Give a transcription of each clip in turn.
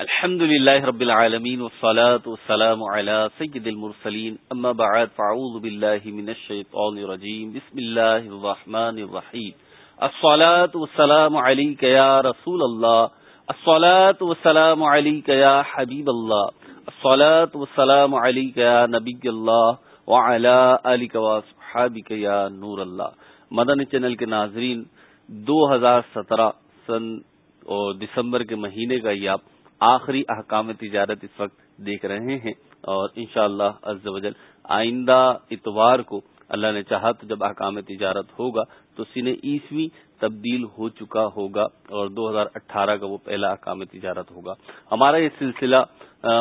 الحمد لله رب العالمين والصلاة والسلام على سيد المرسلين. أما بعد فعوذ بالله من الشيطان الرجيم. بسم الله الرحمن الرحيم. الصلاة والسلام عليك يا رسول الله. الصلاة والسلام عليك يا حبيب الله. الصلاة والسلام عليك يا نبي الله. وعلى آلك وصحابك يا نور الله. مدن چینل کے ناظرین، دو ہزار سترہ سن، اور دسمبر کے مہینے کا یہ آپ آخری احکام تجارت اس وقت دیکھ رہے ہیں اور انشاءاللہ شاء اللہ آئندہ اتوار کو اللہ نے چاہا تو جب احکام تجارت ہوگا تو سن عیسوی تبدیل ہو چکا ہوگا اور دو ہزار اٹھارہ کا وہ پہلا احکام تجارت ہوگا۔ ہمارا یہ سلسلہ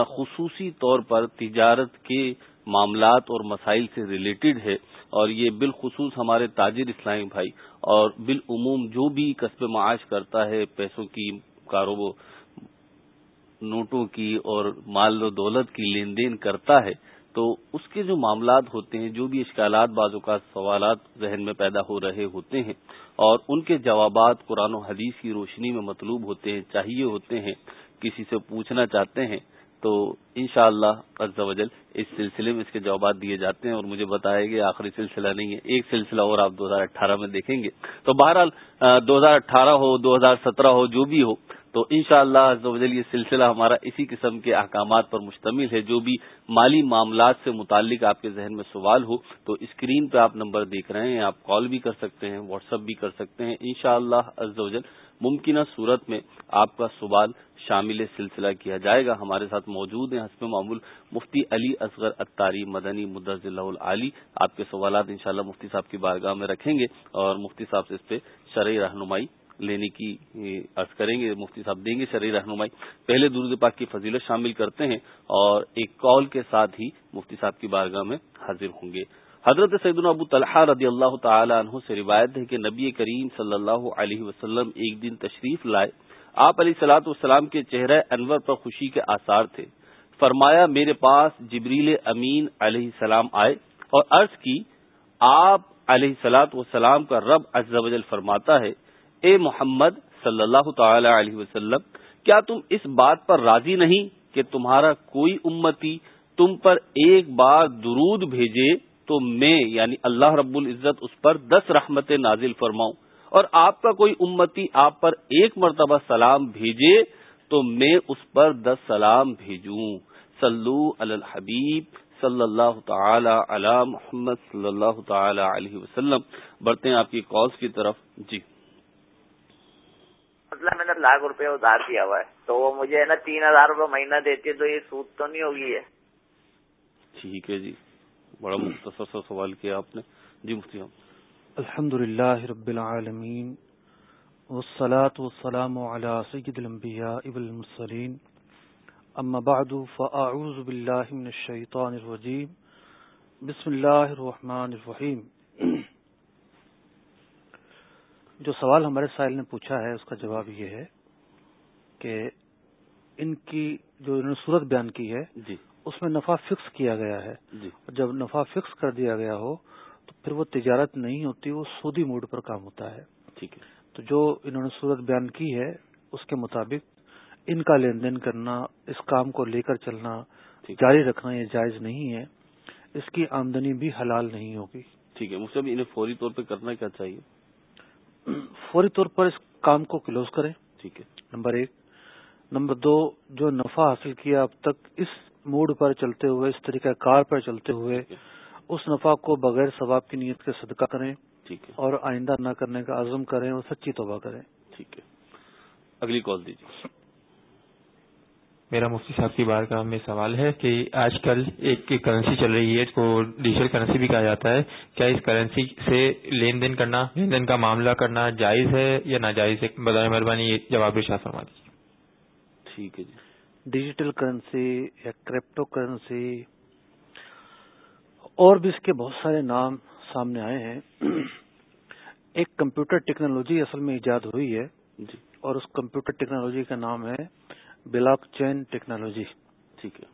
خصوصی طور پر تجارت کے معاملات اور مسائل سے ریلیٹڈ ہے اور یہ بالخصوص ہمارے تاجر اسلامی بھائی اور بالعموم جو بھی قصب معاش کرتا ہے، پیسوں کی کاروبار نوٹوں کی اور مال و دولت کی لین دین کرتا ہے تو اس کے جو معاملات ہوتے ہیں، جو بھی اشکالات بازو کا سوالات ذہن میں پیدا ہو رہے ہوتے ہیں اور ان کے جوابات قرآن و حدیث کی روشنی میں مطلوب ہوتے ہیں، چاہیے ہوتے ہیں، کسی سے پوچھنا چاہتے ہیں، تو انشاءاللہ شاء اللہ اس سلسلے میں اس کے جوابات دیے جاتے ہیں اور مجھے بتایا کہ آخری سلسلہ نہیں ہے، ایک سلسلہ اور آپ دو ہزار اٹھارہ میں دیکھیں گے۔ تو بہرحال دو ہزار اٹھارہ ہو، دو ہزار سترہ ہو، جو بھی ہو تو انشاءاللہ شاء اللہ یہ سلسلہ ہمارا اسی قسم کے احکامات پر مشتمل ہے، جو بھی مالی معاملات سے متعلق آپ کے ذہن میں سوال ہو، تو اسکرین پہ آپ نمبر دیکھ رہے ہیں، آپ کال بھی کر سکتے ہیں، واٹس اپ بھی کر سکتے ہیں۔ انشاءاللہ شاء اللہ ممکنہ صورت میں آپ کا سوال شامل سلسلہ کیا جائے گا۔ ہمارے ساتھ موجود ہیں حسب معمول مفتی علی اصغر اتاری مدنی مدض اللہ علی آپ کے سوالات انشاءاللہ مفتی صاحب کی بارگاہ میں رکھیں گے اور مفتی صاحب سے اس پہ شرعی رہنمائی لینے کی عرض کریں گے، مفتی صاحب دیں گے شرعی رہنمائی۔ پہلے درود پاک کی فضیلت شامل کرتے ہیں اور ایک کال کے ساتھ ہی مفتی صاحب کی بارگاہ میں حاضر ہوں گے۔ حضرت سعید ابو طلحہ رضی اللہ تعالی عنہ سے روایت ہے کہ نبی کریم صلی اللہ علیہ وسلم ایک دن تشریف لائے۔ آپ علیہ سلاۃ والسلام کے چہرہ انور پر خوشی کے آثار تھے۔ فرمایا، میرے پاس جبریل امین علیہ السلام آئے اور عرض کی، آپ علیہ سلاۃ والسلام کا رب از وجل فرماتا ہے اے محمد صلی اللہ تعالی علیہ وسلم، کیا تم اس بات پر راضی نہیں کہ تمہارا کوئی امتی تم پر ایک بار درود بھیجے تو میں یعنی اللہ رب العزت، اس پر دس رحمت نازل فرماؤں؟ اور آپ کا کوئی امتی آپ پر ایک مرتبہ سلام بھیجے تو میں اس پر دس سلام بھیجوں۔ سلو الحبیب صلی اللہ تعالی علی محمد صلی اللہ تعالی علیہ وسلم۔ بڑھتے ہیں آپ کی کالس کی طرف۔ جی۔ مسئلہ میں نے لاکھ روپے ادھار کیا ہوا ہے۔ تو وہ مجھے نا تین ہزار روپے مہینہ دیتی ہے تو یہ سود تو نہیں ہوگی ہے۔ ٹھیک ہے جی۔ بڑا مختصر سا سوال کیا آپ نے۔ جی مفتی الحمد للہ رب العالمین والصلاة والسلام على سید الانبیاء والمرسلین۔ اما بعد فاعوذ باللہ من الشیطان الرجیم۔ بسم اللہ الرحمن الرحیم۔ جو سوال ہمارے سائل نے پوچھا ہے اس کا جواب یہ ہے کہ ان کی جو انہوں نے صورت بیان کی ہے جی۔ اس میں نفع فکس کیا گیا ہے۔ جی۔ جب نفع فکس کر دیا گیا ہو تو پھر وہ تجارت نہیں ہوتی وہ سودی موڈ پر کام ہوتا ہے۔ ٹھیک ہے۔ تو جو انہوں نے صورت بیان کی ہے اس کے مطابق ان کا لین دین کرنا اس کام کو لے کر چلنا جاری رکھنا یہ جائز نہیں ہے۔ اس کی آمدنی بھی حلال نہیں ہوگی۔ ٹھیک ہے۔ مجھ سے انہیں فوری طور پہ کرنا کیا چاہیے؟ فوری طور پر اس کام کو کلوز کریں ٹھیک ہے؟ نمبر ایک. نمبر دو جو نفع حاصل کیا اب تک اس موڈ پر چلتے ہوئے اس طریقہ کار پر چلتے ہوئے اس نفع کو بغیر ثواب کی نیت کے صدقہ کریں ٹھیک ہے۔ اور آئندہ نہ کرنے کا عزم کریں اور سچی توبہ کریں۔ ٹھیک ہے۔ اگلی کال دیجیے۔ میرا مفتی صاحب کی بار میں سوال ہے کہ آج کل ایک کرنسی چل رہی ہے اس کو ڈیجیٹل کرنسی بھی کہا جاتا ہے۔ کیا اس کرنسی سے لین دین کرنا لین دین کا معاملہ کرنا جائز ہے یا ناجائز ہے؟ برائے مہربانی جواب شاہ فرما دیجیے۔ ٹھیک ہے جی۔ ڈیجیٹل کرنسی یا کریپٹو کرنسی اور بھی اس کے بہت سارے نام سامنے آئے ہیں۔ ایک کمپیوٹر ٹیکنالوجی اصل میں ایجاد ہوئی ہے۔ جی۔ اور اس کمپیوٹر ٹیکنالوجی کا نام ہے بلاک چین ٹیکنالوجی ٹھیک ہے۔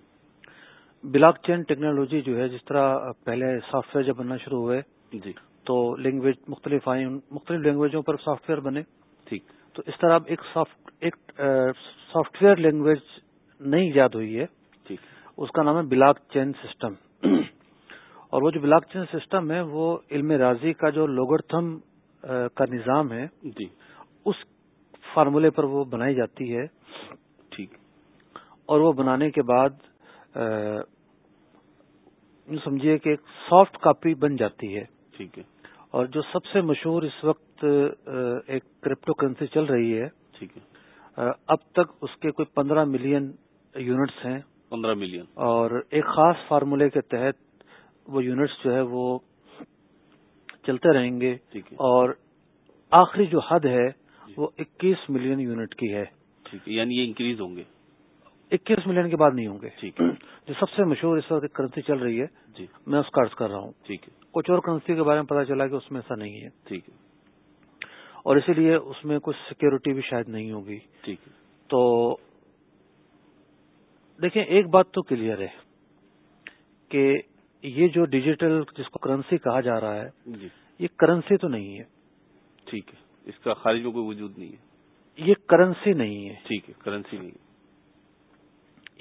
بلاک چین ٹیکنالوجی جو ہے جس طرح پہلے سافٹ ویئر جب بننا شروع ہوئے جی۔ تو لینگویج مختلف آئی مختلف لینگویجوں پر سافٹ ویئر بنے۔ ٹھیک۔ تو اس طرح اب ایک سافٹ ایک سافٹ ویئر لینگویج نئی ایجاد ہوئی ہے۔ اس کا نام ہے بلاک چین سسٹم اور وہ جو بلاک چین سسٹم ہے وہ علم راضی کا جو لوگرتھم کا نظام ہے جی۔ اس فارمولے پر وہ بنائی جاتی ہے۔ ٹھیک اور وہ بنانے کے بعد سمجھیے کہ ایک سافٹ کاپی بن جاتی ہے۔ ٹھیک ہے۔ اور جو سب سے مشہور اس وقت ایک کرپٹو کرنسی چل رہی ہے۔ ٹھیک ہے۔ اب تک اس کے کوئی پندرہ ملین یونٹس ہیں۔ پندرہ ملین اور ایک خاص فارمولے کے تحت وہ یونٹس جو ہے وہ چلتے رہیں گے۔ اور آخری جو حد ہے جی۔ وہ اکیس ملین یونٹ کی ہے۔ یعنی یہ انکریز ہوں گے۔ اکیس ملین کے بعد نہیں ہوں گے۔ جو سب سے مشہور اس وقت کرنسی چل رہی ہے جی۔ میں اس کا عرض کر رہا ہوں۔ ٹھیک ہے۔ کچھ اور کرنسی کے بارے میں پتا چلا کہ اس میں ایسا نہیں ہے۔ ٹھیک ہے۔ اور اسی لیے اس میں کچھ سیکورٹی بھی شاید نہیں ہوگی۔ ٹھیک ہے۔ تو دیکھیں ایک بات تو کلیئر ہے کہ یہ جو ڈیجیٹل جس کو کرنسی کہا جا رہا ہے جی۔ یہ کرنسی تو نہیں ہے۔ ٹھیک ہے۔ اس کا خارج میں کوئی وجود نہیں ہے۔ یہ کرنسی نہیں ہے۔ ٹھیک ہے کرنسی نہیں ہے۔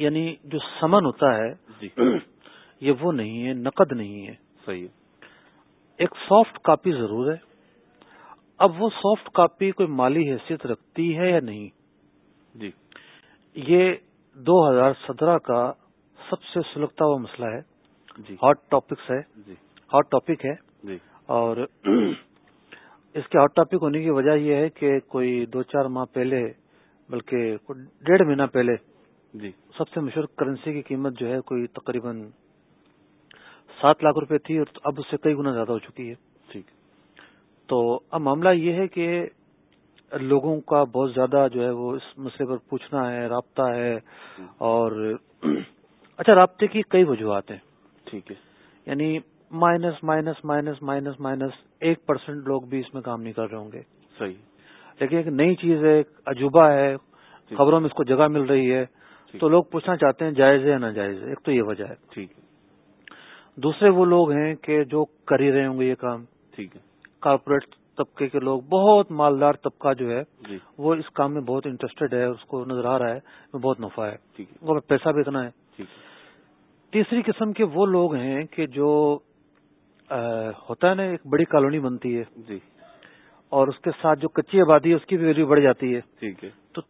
یعنی جو سمن ہوتا ہے جی۔ یہ وہ نہیں ہے نقد نہیں ہے۔ صحیح۔ ایک سافٹ کاپی ضرور ہے۔ اب وہ سافٹ کاپی کوئی مالی حیثیت رکھتی ہے یا نہیں؟ جی۔ یہ دو ہزار سترہ کا سب سے سلگتا ہوا مسئلہ ہے۔ جی۔ ہاٹ ٹاپکس ہے۔ جی۔ ہاٹ ٹاپک ہے۔ جی۔ اور اس کے ہاٹ ٹاپک ہونے کی وجہ یہ ہے کہ کوئی دو چار ماہ پہلے بلکہ ڈیڑھ مہینہ پہلے جی۔ سب سے مشہور کرنسی کی قیمت جو ہے کوئی تقریباً سات لاکھ روپے تھی اور اب اس سے کئی گنا زیادہ ہو چکی ہے۔ ٹھیک۔ تو اب معاملہ یہ ہے کہ لوگوں کا بہت زیادہ جو ہے وہ اس مسئلے پر پوچھنا ہے رابطہ ہے اور اچھا رابطے کی کئی وجوہات ہیں۔ ٹھیک ہے۔ یعنی minus minus minus minus minus ایک پرسینٹ لوگ بھی اس میں کام نہیں کر رہے ہوں گے۔ صحیح۔ لیکن ایک نئی چیز ہے ایک عجوبہ ہے خبروں میں اس کو جگہ مل رہی ہے۔ تو لوگ پوچھنا چاہتے ہیں جائز ہے یا ناجائز ہے؟ ایک تو یہ وجہ ہے۔ ٹھیک دوسرے وہ لوگ ہیں کہ جو کر ہی رہے ہوں گے یہ کام۔ ٹھیک ہے۔ کارپوریٹ طبقے کے لوگ بہت مالدار طبقہ جو ہے جی۔ وہ اس کام میں بہت انٹرسٹڈ ہے اس کو نظر آ رہا ہے بہت نفع ہے۔ اور پیسہ بھی اتنا ہے۔ تیسری قسم کے وہ لوگ ہیں کہ جو ہوتا ہے نا ایک بڑی کالونی بنتی ہے۔ جی۔ اور اس کے ساتھ جو کچی آبادی ہے اس کی بھی ویلو بڑھ جاتی ہے۔ ٹھیک ہے۔ تو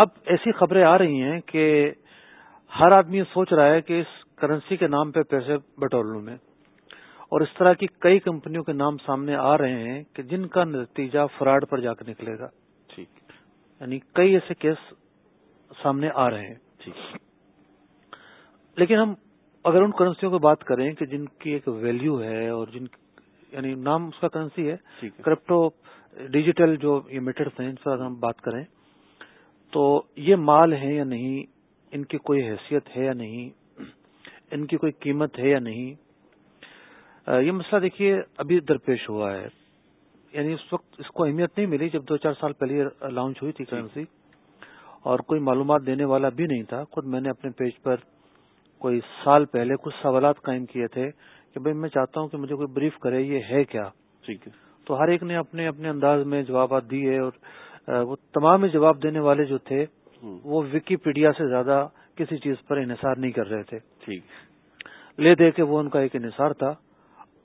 اب ایسی خبریں آ رہی ہیں کہ ہر آدمی سوچ رہا ہے کہ اس کرنسی کے نام پہ پیسے بٹور لوں میں۔ اور اس طرح کی کئی کمپنیوں کے نام سامنے آ رہے ہیں کہ جن کا نتیجہ فراڈ پر جا کر نکلے گا۔ ٹھیک۔ یعنی کئی ایسے کیس سامنے آ رہے ہیں۔ ٹھیک۔ لیکن ہم اگر ان کرنسیوں کی بات کریں کہ جن کی ایک ویلیو ہے اور جن یعنی نام اس کا کرنسی ہے کرپٹو ڈیجیٹل جو یہ میٹرس ہیں ان پر اگر ہم بات کریں تو یہ مال ہے یا نہیں؟ ان کی کوئی حیثیت ہے یا نہیں؟ ان کی کوئی قیمت ہے یا نہیں؟ یہ مسئلہ دیکھیے ابھی درپیش ہوا ہے۔ یعنی اس وقت اس کو اہمیت نہیں ملی جب دو چار سال پہلے لانچ ہوئی تھی کرنسی اور کوئی معلومات دینے والا بھی نہیں تھا۔ خود میں نے اپنے پیج پر کوئی سال پہلے کچھ سوالات قائم کیے تھے کہ بھائی میں چاہتا ہوں کہ مجھے کوئی بریف کرے یہ ہے کیا؟ ٹھیک ہے۔ تو ہر ایک نے اپنے اپنے انداز میں جوابات دیے اور وہ تمام جواب دینے والے جو تھے وہ وکی پیڈیا سے زیادہ کسی چیز پر انحصار نہیں کر رہے تھے۔ ٹھیک۔ لے دے کے وہ ان کا ایک انحصار تھا۔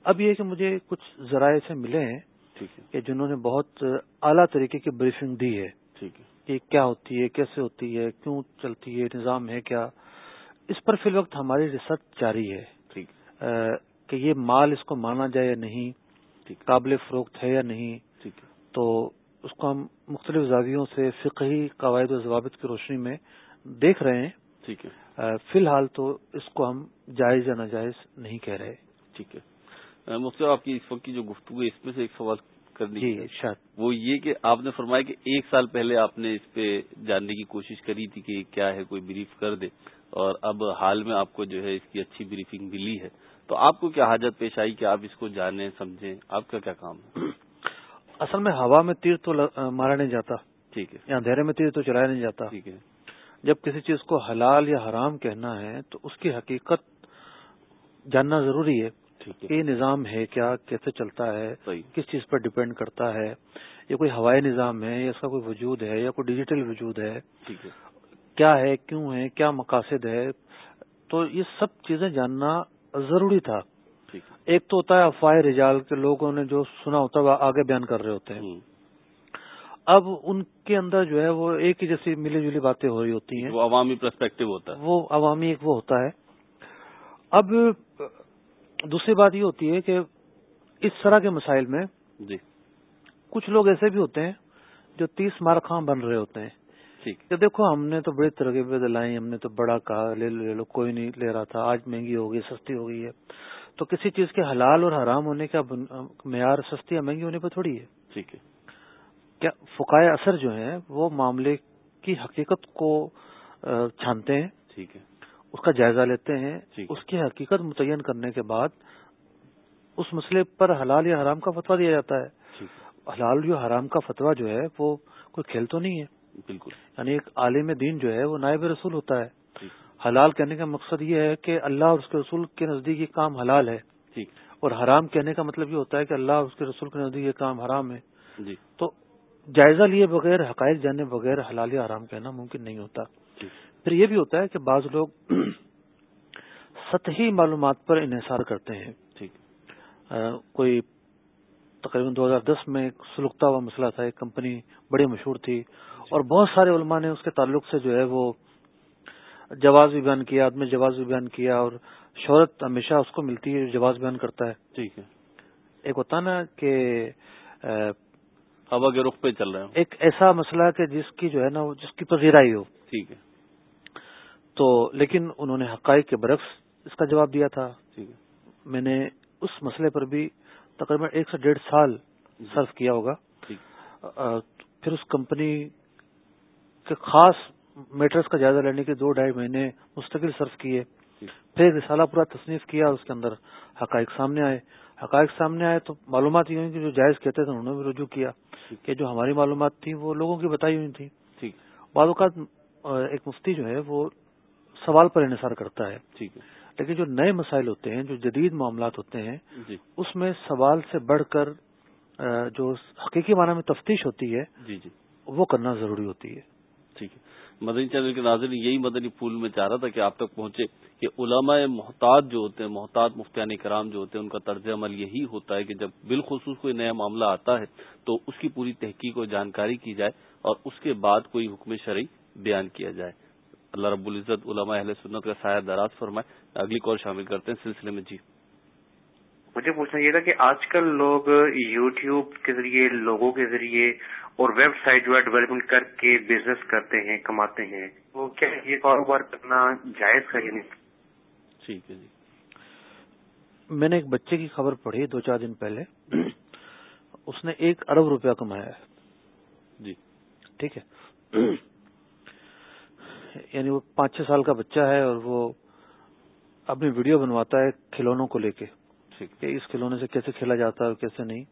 اب یہ کہ مجھے کچھ ذرائع سے ملے ہیں کہ جنہوں نے بہت اعلیٰ طریقے کی بریفنگ دی ہے۔ کہ کیا ہوتی ہے کیسے ہوتی ہے کیوں چلتی ہے نظام ہے کیا۔ اس پر فی الوقت ہماری ریسرچ جاری ہے۔ کہ یہ مال اس کو مانا جائے یا نہیں قابل فروخت ہے یا نہیں تو اس کو ہم مختلف زاویوں سے فقہی قواعد و ضوابط کی روشنی میں دیکھ رہے ہیں۔ ٹھیک ہے۔ فی الحال تو اس کو ہم جائز یا ناجائز نہیں کہہ رہے۔ ٹھیک ہے۔ مختلف آپ کی اس وقت کی جو گفتگو ہے اس میں سے ایک سوال کرنی جی شاید۔ وہ یہ کہ آپ نے فرمایا کہ ایک سال پہلے آپ نے اس پہ جاننے کی کوشش کری تھی کہ کیا ہے کوئی بریف کر دے۔ اور اب حال میں آپ کو جو ہے اس کی اچھی بریفنگ ملی ہے۔ تو آپ کو کیا حاجت پیش آئی کہ آپ اس کو جانیں سمجھیں؟ آپ کا کیا کام ہے؟ اصل میں ہوا میں تیر تو مارا نہیں جاتا۔ ٹھیک ہے۔ یا اندھیرے میں تیر تو چلایا نہیں جاتا۔ ٹھیک ہے۔ جب کسی چیز کو حلال یا حرام کہنا ہے تو اس کی حقیقت جاننا ضروری ہے۔ یہ نظام ہے کیا کیسے چلتا ہے کس چیز پر ڈپینڈ کرتا ہے۔ یہ کوئی ہوائی نظام ہے یا اس کا کوئی وجود ہے یا کوئی ڈیجیٹل وجود ہے۔ کیا ہے کیوں ہے کیا مقاصد ہے؟ تو یہ سب چیزیں جاننا ضروری تھا۔ ایک تو ہوتا ہے افواہ رجال کے لوگوں نے جو سنا ہوتا ہے آگے بیان کر رہے ہوتے ہیں۔ اب ان کے اندر جو ہے وہ ایک ہی جیسی ملی جلی باتیں ہو رہی ہوتی ہیں۔ وہ عوامی پرسپیکٹو ہوتا ہے۔ وہ عوامی ایک وہ ہوتا ہے۔ اب دوسری بات یہ ہوتی ہے کہ اس طرح کے مسائل میں جی۔ کچھ لوگ ایسے بھی ہوتے ہیں جو تیس مار خاں بن رہے ہوتے ہیں۔ کہ دیکھو ہم نے تو بڑی طرح دلائی ہم نے تو بڑا کہا لے لو لے لو کوئی نہیں لے رہا تھا آج مہنگی ہو گئی سستی ہو گئی ہے۔ تو کسی چیز کے حلال اور حرام ہونے کا معیار سستی یا مہنگی ہونے پہ تھوڑی ہے۔ ٹھیک ہے۔ کیا فقائے اثر جو ہیں وہ معاملے کی حقیقت کو چھانتے ہیں؟ ٹھیک ہے۔ اس کا جائزہ لیتے ہیں۔ اس کی حقیقت متعین کرنے کے بعد اس مسئلے پر حلال یا حرام کا فتویٰ دیا جاتا ہے۔ حلال یا حرام کا فتویٰ جو ہے وہ کوئی کھیل تو نہیں ہے۔ بالکل۔ یعنی ایک عالم دین جو ہے وہ نائب رسول ہوتا ہے۔ حلال کہنے کا مقصد یہ ہے کہ اللہ اور اس کے رسول کے نزدیک یہ کام حلال ہے۔ اور حرام کہنے کا مطلب یہ ہوتا ہے کہ اللہ اور اس کے رسول کے نزدیک یہ کام حرام ہے۔ جی۔ تو جائزہ لیے بغیر حقائق جانے بغیر حلال یا حرام کہنا ممکن نہیں ہوتا۔ پھر یہ بھی ہوتا ہے کہ بعض لوگ سطحی معلومات پر انحصار کرتے ہیں۔ کوئی تقریباً دو ہزار دس میں ایک سلگتا ہوا مسئلہ تھا ایک کمپنی بڑی مشہور تھی اور بہت سارے علماء نے اس کے تعلق سے جو ہے وہ جواز بھی بیان کیا آدمی جواز بھی بیان کیا اور شہرت ہمیشہ اس کو ملتی ہے جواز بیان کرتا ہے۔ ٹھیک ہے۔ ایک ہوتا نا کہ ہوا کے رخ پہ چل رہے ہیں۔ ایک ایسا مسئلہ کہ جس کی جو ہے نا جس کی پذیرائی ہو۔ ٹھیک ہے۔ تو لیکن انہوں نے حقائق کے برعکس اس کا جواب دیا تھا۔ ٹھیک ہے۔ میں نے اس مسئلے پر بھی تقریباً ایک سے ڈیڑھ سال جی۔ صرف کیا ہوگا۔ پھر اس کمپنی کے خاص میٹرز کا جائزہ لینے کے دو ڈھائی مہینے مستقل صرف کیے۔ پھر رسالہ پورا تصنیف کیا اس کے اندر حقائق سامنے آئے۔ حقائق سامنے آئے تو معلومات یہ ہوئی کہ جو جائز کہتے تھے انہوں نے بھی رجوع کیا کہ جو ہماری معلومات تھی وہ لوگوں کی بتائی ہوئی تھی۔ بعض اوقات ایک مفتی جو ہے وہ سوال پر انحصار کرتا ہے۔ لیکن جو نئے مسائل ہوتے ہیں جو جدید معاملات ہوتے ہیں جی۔ اس میں سوال سے بڑھ کر جو حقیقی معنی میں تفتیش ہوتی ہے جی جی۔ وہ کرنا ضروری ہوتی ہے۔ ٹھیک ہے۔ مدنی چینل کے ناظرین، یہی مدنی پھول میں چاہ رہا تھا کہ آپ تک پہنچے کہ علماء محتاط جو ہوتے ہیں، محتاط مفتیان کرام جو ہوتے ہیں، ان کا طرز عمل یہی ہوتا ہے کہ جب بالخصوص کوئی نیا معاملہ آتا ہے تو اس کی پوری تحقیق و جانکاری کی جائے اور اس کے بعد کوئی حکم شرعی بیان کیا جائے۔ اللہ رب العزت علماء اہل سنت کا سایہ دراز فرمائے۔ اگلی کال شامل کرتے ہیں سلسلے میں۔ جی۔ مجھے پوچھنا یہ تھا کہ آج کل لوگ یوٹیوب کے ذریعے، لوگوں کے ذریعے اور ویب سائٹ جو ہے ڈیولپمنٹ کر کے بزنس کرتے ہیں کماتے ہیں۔ وہ کیا یہ کاروبار کرنا جائز کا نہیں؟ ٹھیک ہے جی۔ میں نے ایک بچے کی خبر پڑھی دو چار دن پہلے۔ اس نے ایک ارب روپیہ کمایا ہے۔ جی ٹھیک ہے۔ یعنی وہ پانچ چھ سال کا بچہ ہے اور وہ اپنی ویڈیو بنواتا ہے کھلونوں کو لے کے۔ کہ اس کھلونے سے کیسے کھیلا جاتا ہے اور کیسے نہیں۔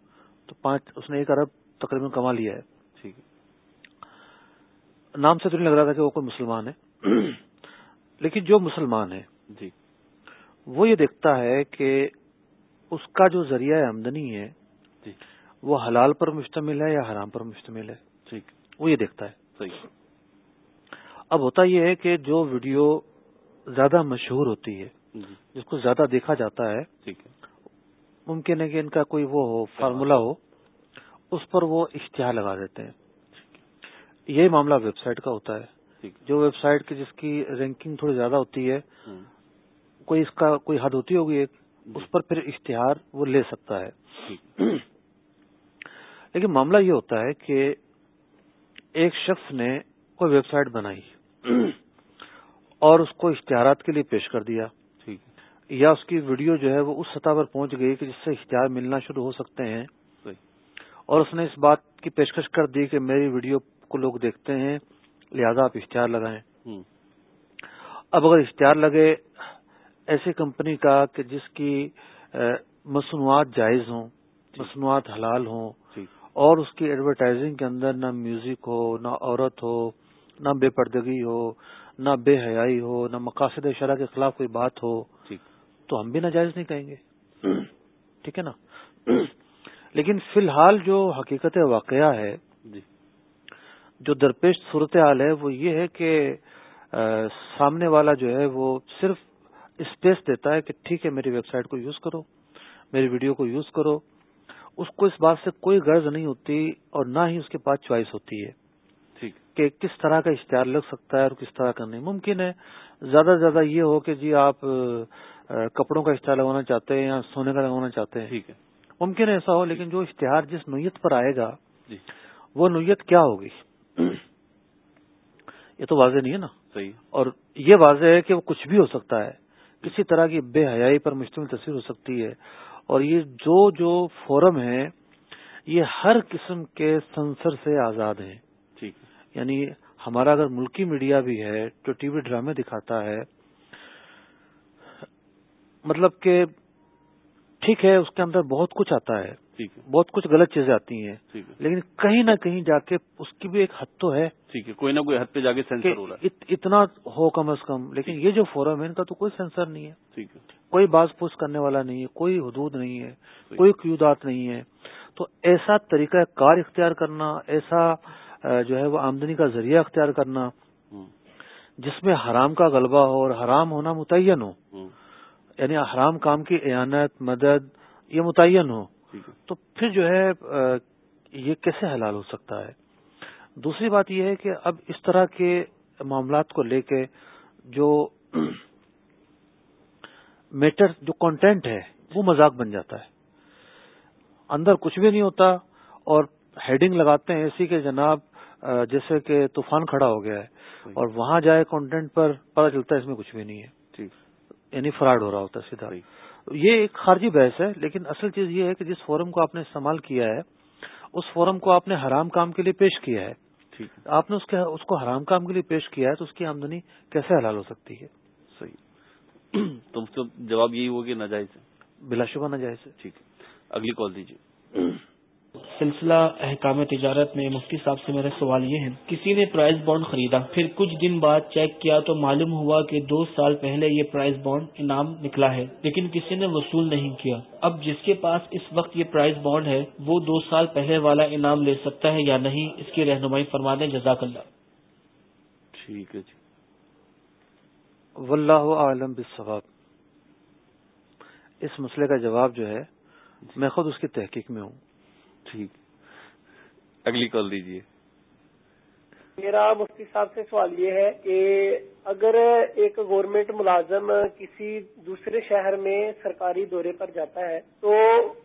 تو پانچ اس نے ایک ارب تقریباً کما لیا ہے۔ ٹھیک نام سے تو نہیں لگ رہا تھا کہ وہ کوئی مسلمان ہے۔ لیکن جو مسلمان ہے جی۔ وہ یہ دیکھتا ہے کہ اس کا جو ذریعہ آمدنی ہے جی۔ وہ حلال پر مشتمل ہے یا حرام پر مشتمل ہے؟ ٹھیک۔ وہ یہ دیکھتا ہے۔ صحیح۔ اب ہوتا یہ ہے کہ جو ویڈیو زیادہ مشہور ہوتی ہے جی۔ جس کو زیادہ دیکھا جاتا ہے ٹھیک ہے۔ ممکن ہے کہ ان کا کوئی وہ ہو فارمولا ہو۔ اس پر وہ اشتہار لگا دیتے ہیں۔ یہی معاملہ ویب سائٹ کا ہوتا ہے۔ جو ویب سائٹ کی جس کی رینکنگ تھوڑی زیادہ ہوتی ہے کوئی اس کا کوئی حد ہوتی ہوگی ایک جی۔ اس پر پھر اشتہار وہ لے سکتا ہے۔ لیکن معاملہ یہ ہوتا ہے کہ ایک شخص نے کوئی ویب سائٹ بنائی اور اس کو اشتہارات کے لیے پیش کر دیا۔ یا اس کی ویڈیو جو ہے وہ اس سطح پر پہنچ گئی کہ جس سے اشتہار ملنا شروع ہو سکتے ہیں۔ اور اس نے اس بات کی پیشکش کر دی کہ میری ویڈیو کو لوگ دیکھتے ہیں لہذا آپ اشتہار لگائیں۔ اب اگر اشتہار لگے ایسی کمپنی کا کہ جس کی مصنوعات جائز ہوں مصنوعات حلال ہوں اور اس کی ایڈورٹائزنگ کے اندر نہ میوزک ہو نہ عورت ہو نہ بے پردگی ہو نہ بے حیائی ہو نہ مقاصد شرح کے خلاف کوئی بات ہو تو ہم بھی ناجائز نہیں کہیں گے۔ ٹھیک ہے نا؟ لیکن فی الحال جو حقیقت واقعہ ہے جی۔ جو درپیش صورتحال ہے وہ یہ ہے کہ سامنے والا جو ہے وہ صرف اسپیس دیتا ہے کہ ٹھیک ہے میری ویب سائٹ کو یوز کرو میری ویڈیو کو یوز کرو۔ اس کو اس بات سے کوئی غرض نہیں ہوتی اور نہ ہی اس کے پاس چوائس ہوتی ہے کہ کس طرح کا اشتہار لگ سکتا ہے اور کس طرح کا نہیں۔ ممکن ہے زیادہ سے زیادہ یہ ہو کہ جی آپ کپڑوں کا اشتہار لگوانا چاہتے ہیں یا سونے کا لگوانا چاہتے ہیں۔ ٹھیک ہے۔ ممکن ایسا ہو لیکن جو اشتہار جس نوعیت پر آئے گا جی۔ وہ نوعیت کیا ہوگی؟ یہ تو واضح نہیں ہے نا؟ صحیح۔ اور یہ واضح ہے کہ وہ کچھ بھی ہو سکتا ہے۔ کسی طرح کی بے حیائی پر مشتمل تصویر ہو سکتی ہے۔ اور یہ جو جو فورم ہے یہ ہر قسم کے سنسر سے آزاد ہیں۔ ٹھیک۔ یعنی ہمارا اگر ملکی میڈیا بھی ہے جو ٹی وی ڈرامے دکھاتا ہے مطلب کہ ٹھیک ہے اس کے اندر بہت کچھ آتا ہے۔ بہت کچھ غلط چیزیں آتی ہیں۔ لیکن کہیں نہ کہیں جا کے اس کی بھی ایک حد تو ہے ٹھیک ہے کوئی نہ کوئی حد پہ جا کے سینسر ہو رہا ہے۔ اتنا ہو کم از کم لیکن یہ جو فورم ہے ان کا تو کوئی سینسر نہیں ہے۔ ٹھیک ہے۔ کوئی باز پوچھ کرنے والا نہیں ہے کوئی حدود نہیں ہے کوئی قیودات نہیں ہے۔ تو ایسا طریقہ کار اختیار کرنا ایسا جو ہے وہ آمدنی کا ذریعہ اختیار کرنا جس میں حرام کا غلبہ ہو اور حرام ہونا متعین ہو یعنی حرام کام کی اعانت مدد یہ متعین ہو۔ تو پھر جو ہے یہ کیسے حلال ہو سکتا ہے؟ دوسری بات یہ ہے کہ اب اس طرح کے معاملات کو لے کے جو میٹر جو کانٹینٹ ہے وہ مذاق بن جاتا ہے۔ اندر کچھ بھی نہیں ہوتا اور ہیڈنگ لگاتے ہیں ایسی کہ جناب جیسے کہ طوفان کھڑا ہو گیا ہے۔ اور وہاں جائے کانٹینٹ پر پتا چلتا ہے اس میں کچھ بھی نہیں ہے۔ یعنی فراڈ ہو رہا ہوتا ہے سیدھا یہ ایک خارجی بحث ہے لیکن اصل چیز یہ ہے کہ جس فورم کو آپ نے استعمال کیا ہے اس فورم کو آپ نے حرام کام کے لیے پیش کیا ہے۔ آپ نے اس کو حرام کام کے لیے پیش کیا ہے تو اس کی آمدنی کیسے حلال ہو سکتی ہے؟ صحیح۔ سے جواب یہی ہوگی ناجائز بلا شبہ ناجائز ہے۔ ٹھیک ہے۔ اگلی کال دیجیے۔ سلسلہ احکام تجارت میں مفتی صاحب سے میرا سوال یہ ہے کسی نے پرائز بانڈ خریدا؟ پھر کچھ دن بعد چیک کیا تو معلوم ہوا کہ دو سال پہلے یہ پرائز بانڈ انعام نکلا ہے، لیکن کسی نے وصول نہیں کیا۔ اب جس کے پاس اس وقت یہ پرائز بانڈ ہے، وہ دو سال پہلے والا انعام لے سکتا ہے یا نہیں، اس کی رہنمائی فرما دیں جزاک اللہ۔ ٹھیک ہے جی۔ واللہ عالم بالصواب۔ اس مسئلے کا جواب جو ہے، میں خود اس کی تحقیق میں ہوں۔ ٹھیک۔ اگلی کال دیجیے میرا مفتی صاحب سے سوال یہ ہے کہ اگر ایک گورنمنٹ ملازم کسی دوسرے شہر میں سرکاری دورے پر جاتا ہے، تو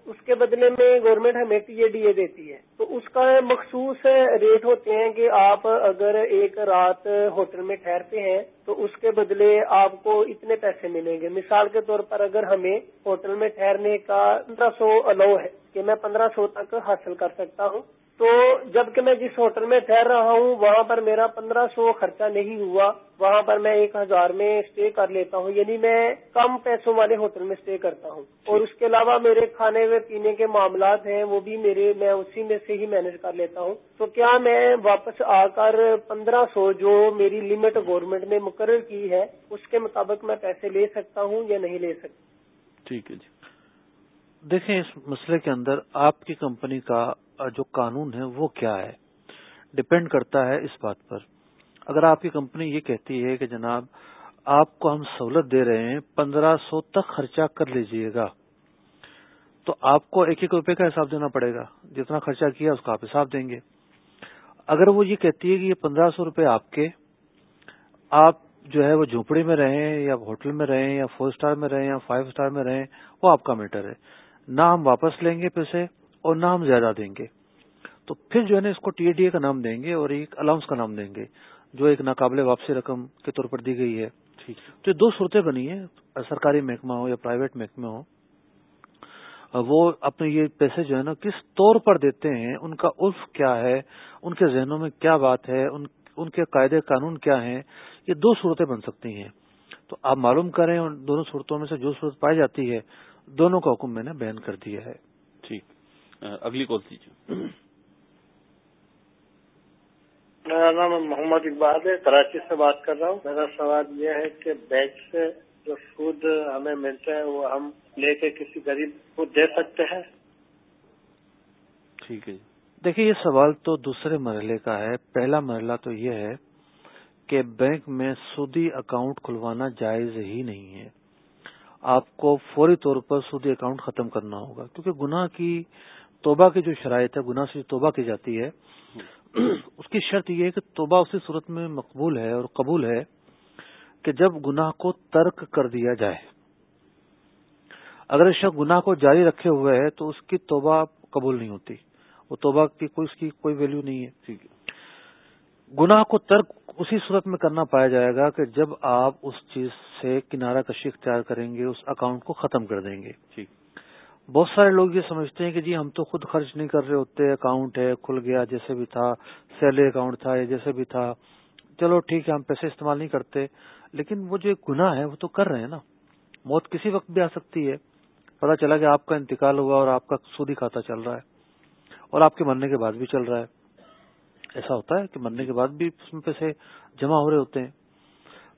اس کے بدلے میں گورنمنٹ ہمیں ٹی اے ڈی اے دیتی ہے۔ تو اس کا مخصوص ریٹ ہوتے ہیں کہ آپ اگر ایک رات ہوٹل میں ٹھہرتے ہیں، تو اس کے بدلے آپ کو اتنے پیسے ملیں گے۔ مثال کے طور پر اگر ہمیں ہوٹل میں ٹھہرنے کا پندرہ سو الاؤ ہے، کہ میں پندرہ سو تک حاصل کر سکتا ہوں تو جبکہ میں جس ہوٹل میں ٹھہر رہا ہوں وہاں پر میرا پندرہ سو خرچہ نہیں ہوا۔ وہاں پر میں ایک ہزار میں اسٹے کر لیتا ہوں یعنی میں کم پیسوں والے ہوٹل میں اسٹے کرتا ہوں۔ اور اس کے علاوہ میرے کھانے و پینے کے معاملات ہیں وہ بھی میرے میں اسی میں سے ہی مینج کر لیتا ہوں۔ تو کیا میں واپس آ کر پندرہ سو جو میری لمٹ گورنمنٹ نے مقرر کی ہے اس کے مطابق میں پیسے لے سکتا ہوں یا نہیں لے سکتا؟ ٹھیک ہے جی۔ دیکھیں اس مسئلے کے اندر آپ کی کمپنی کا جو قانون ہے، وہ کیا ہے؟ ڈپینڈ کرتا ہے اس بات پر۔ اگر آپ کی کمپنی یہ کہتی ہے کہ جناب، آپ کو ہم سہولت دے رہے ہیں، پندرہ سو تک خرچہ کر لیجیے گا۔ تو آپ کو ایک ایک روپے کا حساب دینا پڑے گا۔ جتنا خرچہ کیا، اس کا آپ حساب دیں گے۔ اگر وہ یہ کہتی ہے کہ یہ پندرہ سو روپے آپ کے، آپ جو ہے وہ جھونپڑی میں رہیں، یا ہوٹل میں رہیں، یا فور اسٹار میں رہیں، یا فائیو اسٹار میں رہیں، وہ آپ کا میٹر ہے۔ نہ ہم واپس لیں گے پیسے اور نہ ہم زیادہ دیں گے۔ تو پھر جو ہے نا اس کو ٹی اے ڈی اے کا نام دیں گے اور ایک الاؤنس کا نام دیں گے جو ایک ناقابل واپسی رقم کے طور پر دی گئی ہے۔ تو یہ دو صورتیں بنی ہیں سرکاری محکمہ ہو یا پرائیویٹ محکمہ ہو۔ وہ اپنے یہ پیسے جو ہے نا کس طور پر دیتے ہیں ان کا عرف کیا ہے ان کے ذہنوں میں کیا بات ہے ان ان کے قاعدے قانون کیا ہیں یہ دو صورتیں بن سکتی ہیں۔ تو آپ معلوم کریں ان دونوں صورتوں میں سے جو صورت پائی جاتی ہے دونوں کا حکم میں نے بیان کر دیا ہے۔ اگلی کال دیجیے میرا نام محمد اقبال ہے کراچی سے بات کر رہا ہوں۔ میرا سوال یہ ہے کہ بینک سے جو سود ہمیں ملتا ہے وہ ہم لے کے کسی غریب کو دے سکتے ہیں؟ ٹھیک ہے دیکھیے یہ سوال تو دوسرے مرحلے کا ہے۔ پہلا مرحلہ تو یہ ہے کہ بینک میں سودی اکاؤنٹ کھلوانا جائز ہی نہیں ہے۔ آپ کو فوری طور پر سودی اکاؤنٹ ختم کرنا ہوگا کیونکہ گناہ کی توبہ کی جو شرائط ہے گناہ سے جو توبہ کی جاتی ہے اس کی شرط یہ ہے کہ توبہ اسی صورت میں مقبول ہے اور قبول ہے کہ جب گناہ کو ترک کر دیا جائے۔ اگر شخص گناہ کو جاری رکھے ہوئے ہے تو اس کی توبہ قبول نہیں ہوتی۔ وہ توبہ کی کوئی اس کی کوئی ویلو نہیں ہے۔ ٹھیک ہے۔ گناہ کو ترک اسی صورت میں کرنا پایا جائے گا کہ جب آپ اس چیز سے کنارہ کشی اختیار کریں گے اس اکاؤنٹ کو ختم کر دیں گے۔ ٹھیک۔ بہت سارے لوگ یہ سمجھتے ہیں کہ جی ہم تو خود خرچ نہیں کر رہے ہوتے اکاؤنٹ ہے، کھل گیا، جیسے بھی تھا سیلری اکاؤنٹ تھا یا جیسے بھی تھا۔ چلو ٹھیک ہے، ہم پیسے استعمال نہیں کرتے، لیکن وہ جو گناہ ہے وہ تو کر رہے ہیں نا۔ موت کسی وقت بھی آ سکتی ہے۔ پتا چلا کہ آپ کا انتقال ہوا اور آپ کا سودی کھاتا چل رہا ہے، اور آپ کے مرنے کے بعد بھی چل رہا ہے۔ ایسا ہوتا ہے کہ مرنے کے بعد بھی اس میں پیسے جمع ہو رہے ہوتے ہیں۔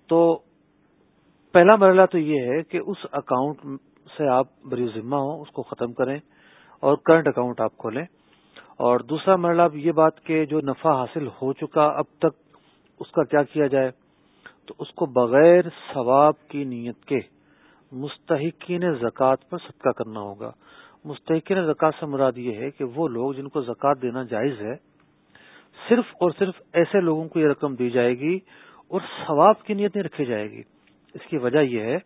تو پہلا مرحلہ تو یہ ہے کہ اس اکاؤنٹ سے آپ بری ذمہ ہوں، اس کو ختم کریں اور کرنٹ اکاؤنٹ آپ کھولیں۔ اور دوسرا مرحلہ یہ بات کہ جو نفع حاصل ہو چکا اب تک اس کا کیا کیا جائے؟ تو اس کو بغیر ثواب کی نیت کے مستحقین زکوٰۃ پر صدقہ کرنا ہوگا۔ مستحقین زکوٰۃ سے مراد یہ ہے کہ وہ لوگ جن کو زکوٰۃ دینا جائز ہے، صرف اور صرف ایسے لوگوں کو یہ رقم دی جائے گی اور ثواب کی نیت نہیں رکھی جائے گی۔ اس کی وجہ یہ ہے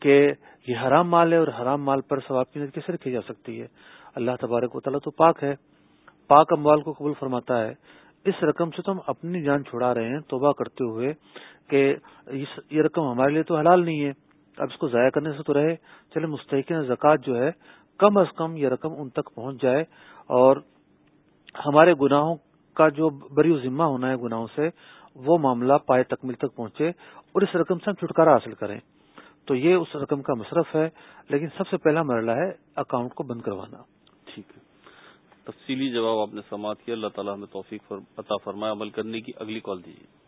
کہ یہ حرام مال ہے اور حرام مال پر ثواب کی نیت کیسے رکھی جا سکتی ہے؟ اللہ تبارک و تعالیٰ تو پاک ہے۔ پاک اموال کو قبول فرماتا ہے۔ اس رقم سے تو ہم اپنی جان چھڑا رہے ہیں توبہ کرتے ہوئے کہ یہ رقم ہمارے لیے تو حلال نہیں ہے۔ اب اس کو ضائع کرنے سے تو رہے۔ چلے مستحقین زکوٰۃ جو ہے، کم از کم یہ رقم ان تک پہنچ جائے۔ اور ہمارے گناہوں کا جو بری ذمہ ہونا ہے گناہوں سے، وہ معاملہ پائے تکمیل تک پہنچے اور اس رقم سے ہم چھٹکارا حاصل کریں۔ تو یہ اس رقم کا مصرف ہے لیکن سب سے پہلا مرحلہ ہے اکاؤنٹ کو بند کروانا۔ ٹھیک ہے۔ تفصیلی جواب آپ نے سماعت کیا اللہ تعالیٰ ہمیں توفیق عطا فرمایا عمل کرنے کی اگلی کال دیجیے۔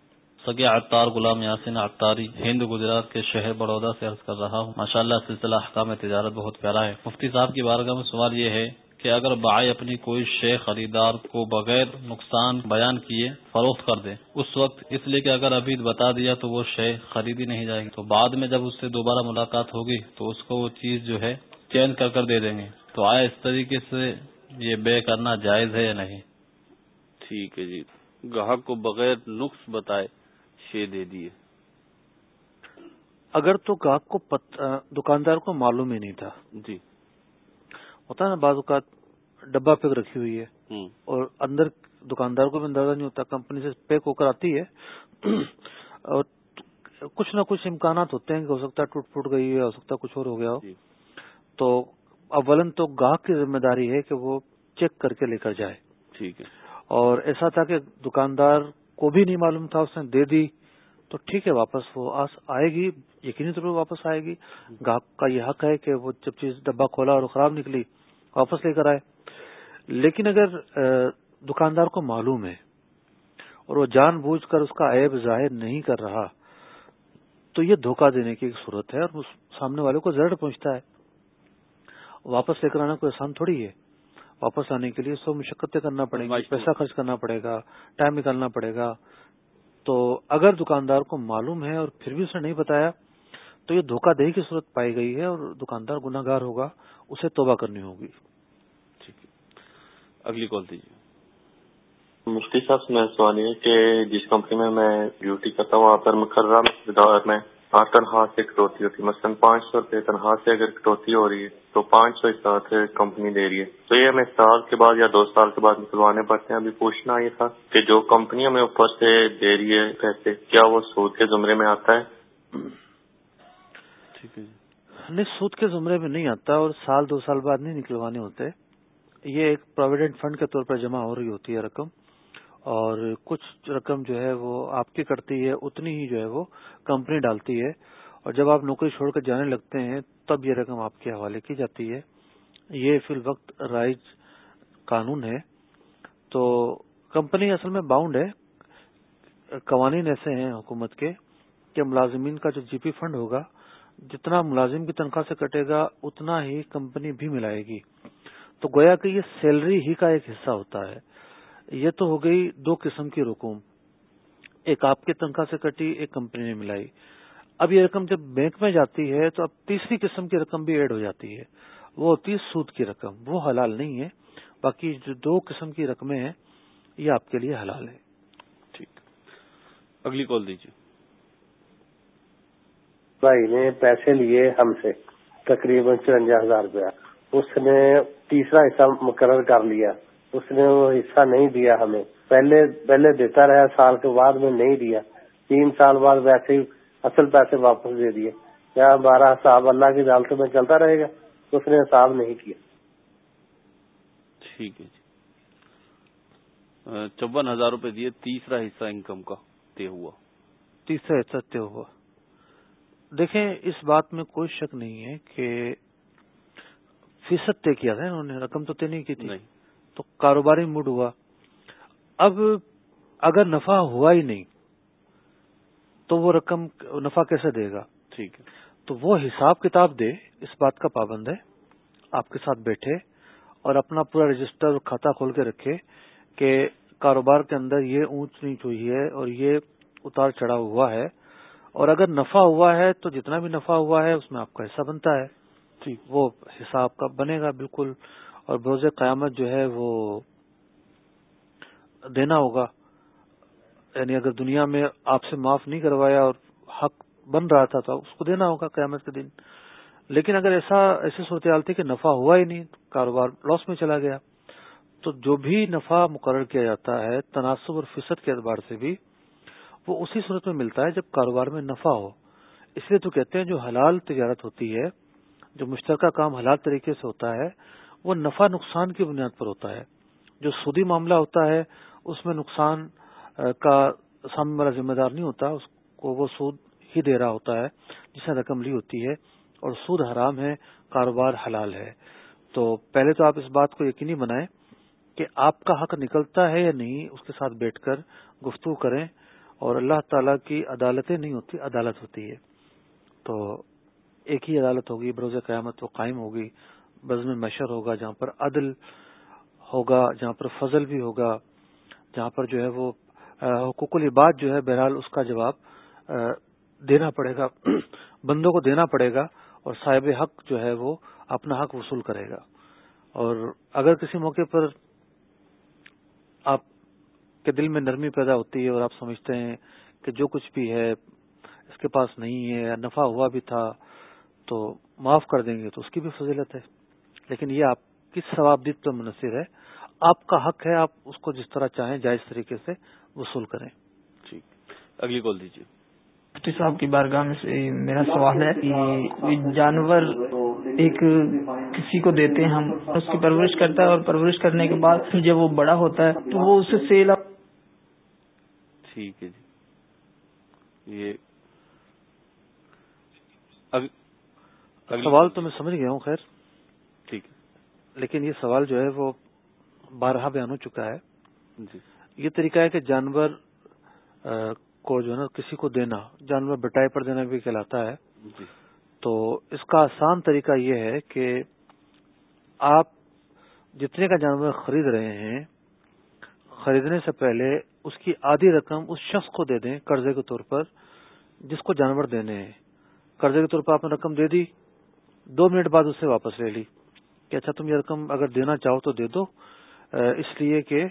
سگے اختار غلام یاسین اختاری ہند گجرات کے شہر بڑودا سے عرض کر رہا ہوں۔ ماشاء اللہ سلسلہ حکام تجارت بہت پیارا ہے۔ مفتی صاحب کی بارگاہ میں سوال یہ ہے کہ اگر بائیں اپنی کوئی شے خریدار کو بغیر نقصان بیان کیے فروخت کر دے اس وقت اس لیے کہ اگر ابھی بتا دیا تو وہ شے خریدی نہیں جائے گی۔ تو بعد میں جب اس سے دوبارہ ملاقات ہوگی تو اس کو وہ چیز جو ہے چینج کر کر دے دیں گے۔ تو آیا اس طریقے سے یہ بے کرنا جائز ہے یا نہیں؟ ٹھیک ہے جی۔ گاہک کو بغیر نقص بتائے شے دے دیے۔ اگر تو گاہک کو دکاندار کو معلوم ہی نہیں تھا۔ جی۔ ہوتا ہے نا بعض اوقات ڈبہ پیک رکھی ہوئی ہے۔ اور اندر دکاندار کو بھی اندازہ نہیں ہوتا کمپنی سے پیک ہو کر آتی ہے۔ اور کچھ نہ کچھ امکانات ہوتے ہیں کہ ہو سکتا ہے ٹوٹ پھوٹ گئی ہے ہو سکتا ہے کچھ اور ہو گیا ہو۔ جی۔ تو اولن تو گاہک کی ذمہ داری ہے کہ وہ چیک کر کے لے کر جائے۔ ٹھیک ہے۔ اور ایسا تھا کہ دکاندار کو بھی نہیں معلوم تھا اس نے دے دی۔ تو ٹھیک ہے واپس وہ آئے گی یقینی طور پر واپس آئے گی۔ گاہک کا یہ حق ہے کہ وہ جب چیز ڈبہ کھولا اور خراب نکلی واپس لے کر آئے۔ لیکن اگر دکاندار کو معلوم ہے اور وہ جان بوجھ کر اس کا عیب ظاہر نہیں کر رہا تو یہ دھوکہ دینے کی ایک صورت ہے اور سامنے والے کو زرد پہنچتا ہے۔ واپس لے کر آنا کوئی آسان تھوڑی ہے۔ واپس آنے کے لیے سو مشقتیں کرنا پڑیں گی پیسہ خرچ کرنا پڑے گا ٹائم نکالنا پڑے گا۔ تو اگر دکاندار کو معلوم ہے اور پھر بھی اس نے نہیں بتایا تو یہ دھوکہ دہی کی صورت پائی گئی ہے اور دکاندار گناہ گار ہوگا اسے توبہ کرنی ہوگی۔ اگلی کال دیجیے۔ مفتی صاحب سے میں سوال یہ کہ جس کمپنی میں میں ڈیوٹی کرتا ہوں وہاں پر مقررہ میں تنخواہ سے کٹوتی ہوتی ہے۔ مثلاً پانچ سو روپے تنخواہ سے اگر کٹوتی ہو رہی ہے تو پانچ سو سے کمپنی دے رہی ہے۔ تو یہ ہمیں سال کے بعد یا دو سال کے بعد نکلوانے پڑتے ہیں۔ ابھی پوچھنا یہ تھا کہ جو کمپنی ہمیں اوپر سے دے رہی ہے پیسے کیا وہ سود کے زمرے میں آتا ہے؟ نہیں سود کے زمرے میں نہیں آتا اور سال دو سال بعد نہیں نکلوانے ہوتے۔ یہ ایک پروویڈنٹ فنڈ کے طور پر جمع ہو رہی ہوتی ہے رقم اور کچھ رقم جو ہے وہ آپ کی کرتی ہے، اتنی ہی جو ہے وہ کمپنی ڈالتی ہے اور جب آپ نوکری چھوڑ کر جانے لگتے ہیں، تب یہ رقم آپ کے حوالے کی جاتی ہے۔ یہ فی الوقت رائج قانون ہے۔ تو کمپنی اصل میں باؤنڈ ہے۔ قوانین ایسے ہیں حکومت کے کہ ملازمین کا جو جی پی فنڈ ہوگا، جتنا ملازم کی تنخواہ سے کٹے گا، اتنا ہی کمپنی بھی ملائے گی۔ تو گویا کہ یہ سیلری ہی کا ایک حصہ ہوتا ہے۔ یہ تو ہو گئی دو قسم کی رقوم۔ ایک آپ کی تنخواہ سے کٹی ایک کمپنی نے ملائی۔ اب یہ رقم جب بینک میں جاتی ہے تو اب تیسری قسم کی رقم بھی ایڈ ہو جاتی ہے۔ وہ ہوتی ہے سود کی رقم۔ وہ حلال نہیں ہے۔ باقی جو دو قسم کی رقمیں ہیں یہ آپ کے لیے حلال ہے ٹھیک۔ اگلی کال دیجیے۔ بھائی نے پیسے لیے ہم سے۔ تقریباً چورنجا ہزار روپیہ۔ اس نے تیسرا حصہ مقرر کر لیا۔ اس نے وہ حصہ نہیں دیا ہمیں۔ پہلے پہلے دیتا رہا سال کے بعد میں نہیں دیا۔ تین سال بعد ویسے ہی اصل پیسے واپس دے دیے۔ کیا ہمارا حساب اللہ کی عدالت میں چلتا رہے گا۔ اس نے حساب نہیں کیا۔ ٹھیک ہے جی۔ چون ہزار روپے دیے تیسرا حصہ انکم کا طے ہوا۔ تیسرا حصہ طے ہوا۔ دیکھیں اس بات میں کوئی شک نہیں ہے کہ فیصد طے کیا تھا انہوں نے رقم تو طے نہیں کی تھی۔ نہیں۔ تو کاروباری موڈ ہوا۔ اب اگر نفع ہوا ہی نہیں تو وہ رقم نفع کیسے دے گا؟ ٹھیک ہے۔ تو وہ حساب کتاب دے اس بات کا پابند ہے۔ آپ کے ساتھ بیٹھے اور اپنا پورا رجسٹر کھاتا کھول کے رکھے کہ کاروبار کے اندر یہ اونچ نیچ ہوئی ہے اور یہ اتار چڑھا ہوا ہے۔ اور اگر نفع ہوا ہے تو جتنا بھی نفع ہوا ہے اس میں آپ کا حصہ بنتا ہے۔ ٹھیک وہ حساب کا بنے گا؟ بالکل۔ اور بروز قیامت جو ہے وہ دینا ہوگا۔ یعنی اگر دنیا میں آپ سے معاف نہیں کروایا اور حق بن رہا تھا تو اس کو دینا ہوگا قیامت کے دن۔ لیکن اگر ایسا، ایسی صورتحال تھی کہ نفع ہوا ہی نہیں، کاروبار لاس میں چلا گیا۔ تو جو بھی نفع مقرر کیا جاتا ہے تناسب اور فیصد کے اعتبار سے بھی، وہ اسی صورت میں ملتا ہے جب کاروبار میں نفع ہو۔ اس لیے تو کہتے ہیں جو حلال تجارت ہوتی ہے جو مشترکہ کام حلال طریقے سے ہوتا ہے، وہ نفع نقصان کی بنیاد پر ہوتا ہے۔ جو سودی معاملہ ہوتا ہے، اس میں نقصان کا سامنے والا ذمہ دار نہیں ہوتا، اس کو وہ سود ہی دے رہا ہوتا ہے، جس نے رقم لی ہوتی ہے۔ اور سود حرام ہے، کاروبار حلال ہے۔ تو پہلے تو آپ اس بات کو یقینی بنائیں کہ آپ کا حق نکلتا ہے یا نہیں، اس کے ساتھ بیٹھ کر گفتگو کریں۔ اور اللہ تعالی کی عدالتیں نہیں ہوتی، عدالت ہوتی ہے۔ تو ایک ہی عدالت ہوگی، بروز قیامت وہ قائم ہوگی، بزم مشر ہوگا جہاں پر عدل ہوگا، جہاں پر فضل بھی ہوگا، جہاں پر جو ہے وہ حقوق العباد جو ہے بہرحال اس کا جواب دینا پڑے گا، بندوں کو دینا پڑے گا اور صاحب حق جو ہے وہ اپنا حق وصول کرے گا۔ اور اگر کسی موقع پر آپ کے دل میں نرمی پیدا ہوتی ہے اور آپ سمجھتے ہیں کہ جو کچھ بھی ہے، اس کے پاس نہیں ہے یا نفع ہوا بھی تھا تو معاف کر دیں گے تو اس کی بھی فضیلت ہے۔ لیکن یہ آپ کی ثوابدید پر منحصر ہے۔ آپ کا حق ہے آپ اس کو جس طرح چاہیں جائز طریقے سے وصول کریں۔ ٹھیک۔ اگلی کال دیجیے۔ مفتی صاحب کی بارگاہ میں سے میرا سوال ہے کہ جانور ایک کسی کو دیتے ہیں ہم اس کی پرورش کرتا ہے اور پرورش کرنے کے بعد پھر جب وہ بڑا ہوتا ہے تو وہ اسے سیل ٹھیک ہے جی۔ یہ سوال تو میں سمجھ گیا ہوں خیر۔ ٹھیک۔ لیکن یہ سوال جو ہے وہ بارہا بیان ہو چکا ہے۔ جی۔ یہ طریقہ ہے کہ جانور کو جو ہے نا کسی کو دینا جانور بٹائی پر دینا بھی کہلاتا ہے۔ جی۔ تو اس کا آسان طریقہ یہ ہے کہ آپ جتنے کا جانور خرید رہے ہیں خریدنے سے پہلے اس کی آدھی رقم اس شخص کو دے دیں قرضے کے طور پر جس کو جانور دینے ہیں۔ قرضے کے طور پر آپ نے رقم دے دی۔ دو منٹ بعد اسے واپس لے لی کہ اچھا تم یہ رقم اگر دینا چاہو تو دے دو۔ اس لیے کہ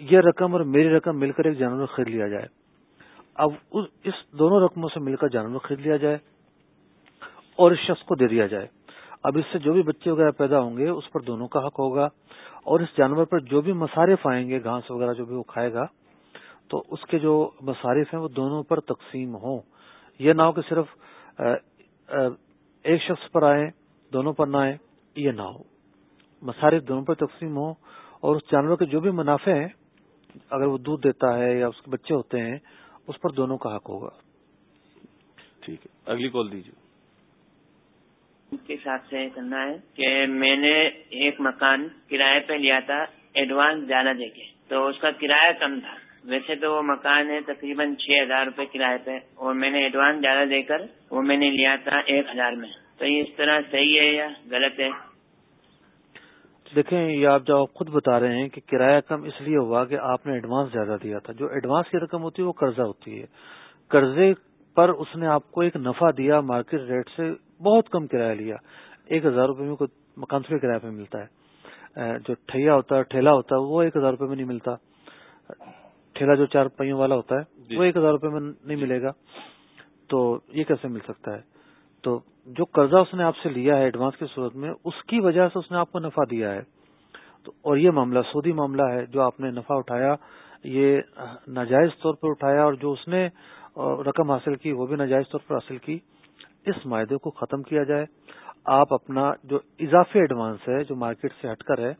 یہ رقم اور میری رقم مل کر ایک جانور خرید لیا جائے۔ اب اس دونوں رقموں سے مل کر جانور خرید لیا جائے اور اس شخص کو دے دیا جائے۔ اب اس سے جو بھی بچے وغیرہ پیدا ہوں گے، اس پر دونوں کا حق ہوگا اور اس جانور پر جو بھی مصارف آئیں گے، گھاس وغیرہ جو بھی وہ کھائے گا، تو اس کے جو مصارف ہیں وہ دونوں پر تقسیم ہوں۔ یہ نہ ہو کہ صرف ایک شخص پر آئے دونوں پر نہ آئے یہ نہ ہو۔ مصارف دونوں پر تقسیم ہوں اور اس جانور کے جو بھی منافع ہیں اگر وہ دودھ دیتا ہے یا اس کے بچے ہوتے ہیں اس پر دونوں کا حق ہوگا۔ ٹھیک ہے۔ اگلی کال دیجیے۔ کے حساب سے کرنا ہے کہ میں نے ایک مکان کرایہ پہ لیا تھا ایڈوانس زیادہ دے کے تو اس کا کرایہ کم تھا۔ ویسے تو وہ مکان ہے، تقریباً چھ ہزار روپے کرایہ پہ۔ اور میں نے ایڈوانس زیادہ دے کر وہ میں نے لیا تھا ایک ہزار میں۔ تو یہ اس طرح صحیح ہے یا غلط ہے؟ دیکھیں، یہ آپ جو خود بتا رہے ہیں کہ کرایہ کم اس لیے ہوا کہ آپ نے ایڈوانس زیادہ دیا تھا۔ جو ایڈوانس کی رقم ہوتی ہے، وہ قرضہ ہوتی ہے۔ قرضے پر اس نے آپ کو ایک نفع دیا، مارکیٹ ریٹ سے بہت کم کرایہ لیا۔ ایک ہزار روپے میں کوئی مکان سے کرایہ پہ ملتا ہے۔ جو ٹھیا ہوتا ہے ٹھیلا ہوتا ہے وہ ایک ہزار روپے میں نہیں ملتا۔ ٹھیلا جو چار پہیوں والا ہوتا ہے جی۔ وہ ایک ہزار روپے میں نہیں ملے گا۔ تو یہ کیسے مل سکتا ہے؟ تو جو قرضہ اس نے آپ سے لیا ہے ایڈوانس کی صورت میں اس کی وجہ سے اس نے آپ کو نفع دیا ہے۔ تو اور یہ معاملہ سودی معاملہ ہے جو آپ نے نفع اٹھایا یہ ناجائز طور پر اٹھایا اور جو اس نے رقم حاصل کی وہ بھی ناجائز طور پر حاصل کی۔ اس معاہدے کو ختم کیا جائے۔ آپ اپنا جو اضافی ایڈوانس ہے جو مارکیٹ سے ہٹ کر ہے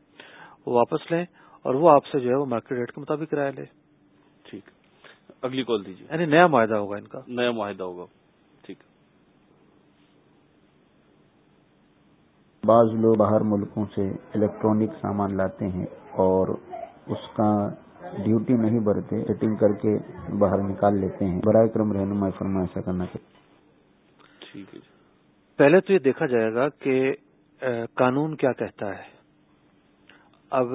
وہ واپس لیں اور وہ آپ سے جو ہے وہ مارکیٹ ریٹ کے مطابق کرایہ لے۔ ٹھیک اگلی کال دیجیے۔ یعنی نیا معاہدہ ہوگا ان کا۔ نیا معاہدہ ہوگا۔ ٹھیک بعض لوگ باہر ملکوں سے الیکٹرانک سامان لاتے ہیں اور اس کا ڈیوٹی نہیں بھرتے سیٹنگ کر کے باہر نکال لیتے ہیں۔ برائے کرم رہنما فرما ایسا کرنا ٹھیک ہے جی۔ پہلے تو یہ دیکھا جائے گا کہ قانون کیا کہتا ہے۔ اب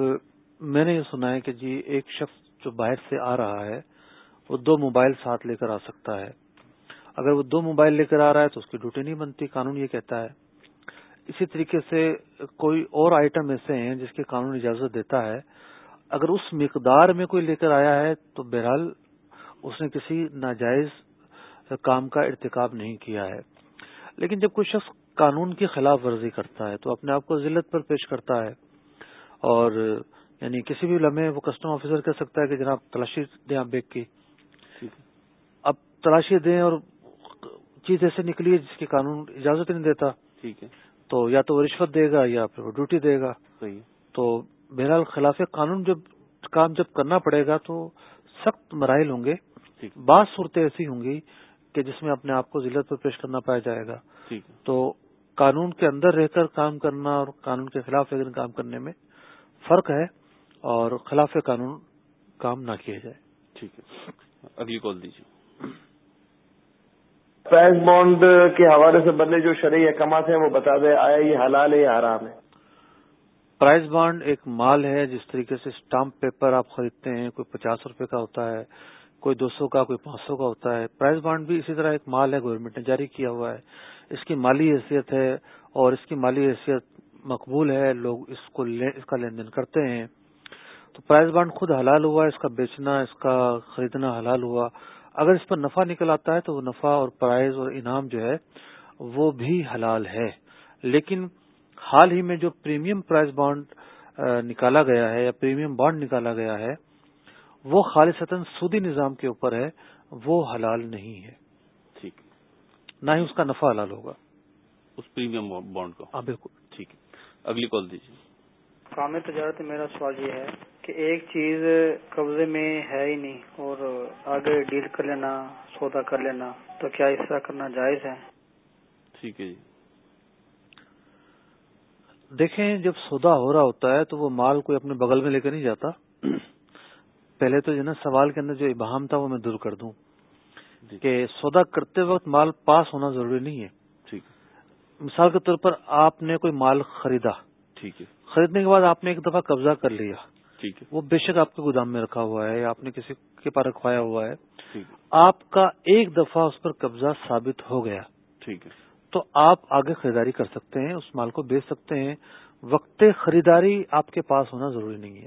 میں نے یہ سنا ہے کہ جی ایک شخص جو باہر سے آ رہا ہے، وہ دو موبائل ساتھ لے کر آ سکتا ہے۔ اگر وہ دو موبائل لے کر آ رہا ہے تو اس کی ڈیوٹی نہیں بنتی، قانون یہ کہتا ہے۔ اسی طریقے سے کوئی اور آئٹم ایسے ہیں جس کی قانون اجازت دیتا ہے۔ اگر اس مقدار میں کوئی لے کر آیا ہے تو بہرحال اس نے کسی ناجائز کام کا ارتکاب نہیں کیا ہے۔ لیکن جب کوئی شخص قانون کی خلاف ورزی کرتا ہے تو اپنے آپ کو ذلت پر پیش کرتا ہے اور یعنی کسی بھی لمحے وہ کسٹم آفیسر کہہ سکتا ہے کہ جناب تلاشی دیں آپ بیگ کی۔ اب تلاشی دیں اور چیز ایسے نکلی ہے جس کی قانون اجازت نہیں دیتا۔ ٹھیک ہے۔ تو یا تو وہ رشوت دے گا یا پھر وہ ڈیوٹی دے گا۔ تو بہرحال خلاف قانون جب کام جب کرنا پڑے گا تو سخت مراحل ہوں گے۔ بعض صورتیں ایسی ہوں گی کہ جس میں اپنے آپ کو ضلع پر پیش کرنا پایا جائے گا۔ تو قانون کے اندر رہ کر کام کرنا اور قانون کے خلاف کام کرنے میں فرق ہے۔ اور خلاف قانون کام نہ کیا جائے۔ ٹھیک ہے۔ اگلی کال دیجیے۔ پرائز بانڈ کے حوالے سے بدلے جو شرعی احکامات ہیں وہ بتا دیں آیا یہ حلال ہے یا حرام ہے؟ پرائز بانڈ ایک مال ہے جس طریقے سے اسٹامپ پیپر آپ خریدتے ہیں کوئی پچاس روپے کا ہوتا ہے کوئی دو سو کا کوئی پانچ سو کا ہوتا ہے۔ پرائز بانڈ بھی اسی طرح ایک مال ہے گورنمنٹ نے جاری کیا ہوا ہے۔ اس کی مالی حیثیت ہے اور اس کی مالی حیثیت مقبول ہے لوگ اس کو اس کا لین دین کرتے ہیں۔ تو پرائز بانڈ خود حلال ہوا اس کا بیچنا اس کا خریدنا حلال ہوا۔ اگر اس پر نفع نکل آتا ہے تو وہ نفع اور پرائز اور انعام جو ہے وہ بھی حلال ہے۔ لیکن حال ہی میں جو پریمیم پرائز بانڈ نکالا گیا ہے یا پریمیم بانڈ نکالا گیا ہے وہ خالصتاً سودی نظام کے اوپر ہے وہ حلال نہیں ہے۔ ٹھیک۔ نہ ہی اس کا نفع حلال ہوگا۔ اس پریمیم بانڈ کو۔ ہاں بالکل۔ ٹھیک ہے۔ اگلی کال دیجیے۔ کام تجارت میرا سوال یہ ہے کہ ایک چیز قبضے میں ہے ہی نہیں اور آگے ڈیل کر لینا سودا کر لینا تو کیا اس طرح کرنا جائز ہے؟ ٹھیک ہے جی۔ دیکھیں جب سودا ہو رہا ہوتا ہے تو وہ مال کوئی اپنے بغل میں لے کر نہیں جاتا۔ پہلے تو جو نا سوال کے اندر جو ابہام تھا وہ میں دور کر دوں جی۔ کہ سودا کرتے وقت مال پاس ہونا ضروری نہیں ہے۔ ٹھیک مثال کے طور پر آپ نے کوئی مال خریدا۔ ٹھیک ہے۔ خریدنے کے بعد آپ نے ایک دفعہ قبضہ کر لیا۔ ٹھیک ہے۔ وہ بے شک آپ کے گودام میں رکھا ہوا ہے یا آپ نے کسی کے پاس رکھوایا ہوا ہے۔ آپ کا ایک دفعہ اس پر قبضہ ثابت ہو گیا۔ ٹھیک ہے۔ تو آپ آگے خریداری کر سکتے ہیں اس مال کو بیچ سکتے ہیں۔ وقت خریداری آپ کے پاس ہونا ضروری نہیں ہے۔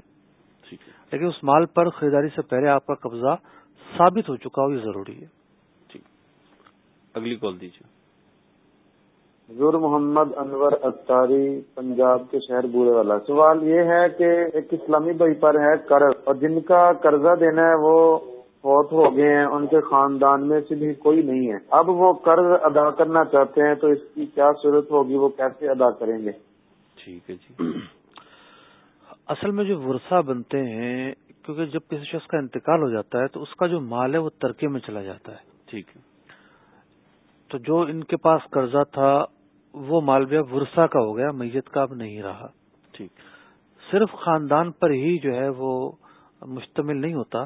لیکن اس مال پر خریداری سے پہلے آپ کا قبضہ ثابت ہو چکا ہو یہ ضروری ہے۔ ٹھیک۔ اگلی کال دیجیے۔ حضور محمد انور اتاری پنجاب کے شہر بورے والا۔ سوال یہ ہے کہ ایک اسلامی بھائی پر ہے قرض، اور جن کا قرضہ دینا ہے وہ فوت ہو گئے ہیں، ان کے خاندان میں سے بھی کوئی نہیں ہے۔ اب وہ قرض ادا کرنا چاہتے ہیں تو اس کی کیا صورت ہوگی؟ وہ کیسے ادا کریں گے؟ ٹھیک ہے جی۔ اصل میں جو ورثہ بنتے ہیں، کیونکہ جب کسی شخص کا انتقال ہو جاتا ہے تو اس کا جو مال ہے وہ ترکے میں چلا جاتا ہے۔ ٹھیک ہے۔ تو جو ان کے پاس قرضہ تھا وہ مال بھی اب ورثہ کا ہو گیا میت کا اب نہیں رہا۔ ٹھیک۔ صرف خاندان پر ہی جو ہے وہ مشتمل نہیں ہوتا۔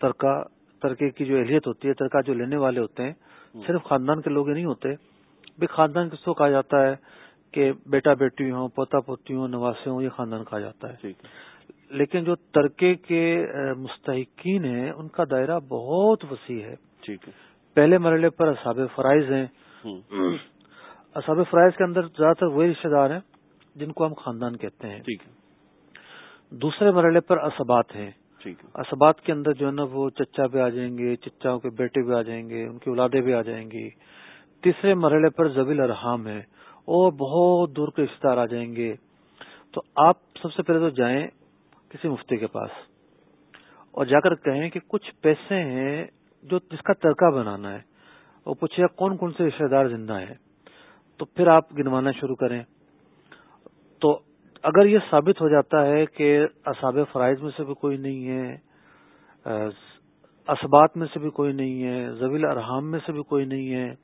ترکا ترکے کی جو اہلیت ہوتی ہے ترکا جو لینے والے ہوتے ہیں صرف خاندان کے لوگ ہی نہیں ہوتے۔ بھی خاندان کس کو کہا جاتا ہے کہ بیٹا بیٹی ہوں پوتا پوتی ہوں نواسے ہوں یہ خاندان کہا جاتا ہے۔ لیکن جو ترکے کے مستحقین ہیں ان کا دائرہ بہت وسیع ہے۔ ٹھیک ہے۔ پہلے مرحلے پر اصاب فرائض ہیں۔ اصاب فرائض کے اندر زیادہ تر وہی رشتے دار ہیں جن کو ہم خاندان کہتے ہیں۔ ٹھیک دوسرے مرحلے پر اسبات ہیں۔ اسبات کے اندر جو ہے نا وہ چچا بھی آ جائیں گے چچاؤں کے بیٹے بھی آ جائیں گے ان کی اولادیں بھی آ جائیں گی۔ تیسرے مرحلے پر زبیل ارحام ہے اور بہت دور کے رشتے دار آ جائیں گے۔ تو آپ سب سے پہلے تو جائیں کسی مفتی کے پاس اور جا کر کہیں کہ کچھ پیسے ہیں جو جس کا ترکہ بنانا ہے۔ وہ پوچھے کون کون سے رشتے دار زندہ ہیں؟ تو پھر آپ گنوانا شروع کریں۔ تو اگر یہ ثابت ہو جاتا ہے کہ اصاب فرائض میں سے بھی کوئی نہیں ہے اسبات میں سے بھی کوئی نہیں ہے زویل ارحام میں سے بھی کوئی نہیں ہے،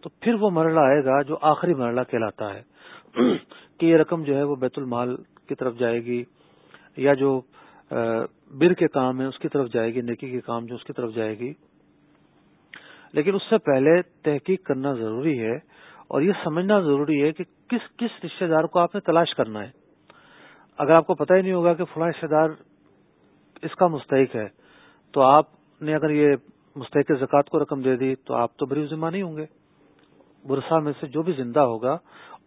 تو پھر وہ مرحلہ آئے گا جو آخری مرحلہ کہلاتا ہے۔ کہ یہ رقم جو ہے وہ بیت المال کی طرف جائے گی یا جو بر کے کام ہے اس کی طرف جائے گی، نیکی کے کام جو اس کی طرف جائے گی۔ لیکن اس سے پہلے تحقیق کرنا ضروری ہے اور یہ سمجھنا ضروری ہے کہ کس کس رشتے دار کو آپ نے تلاش کرنا ہے۔ اگر آپ کو پتہ ہی نہیں ہوگا کہ فلاں رشتے دار اس کا مستحق ہے تو آپ نے اگر یہ مستحق زکوٰۃ کو رقم دے دی تو آپ تو بری ذمہ نہیں ہوں گے۔ برسا میں سے جو بھی زندہ ہوگا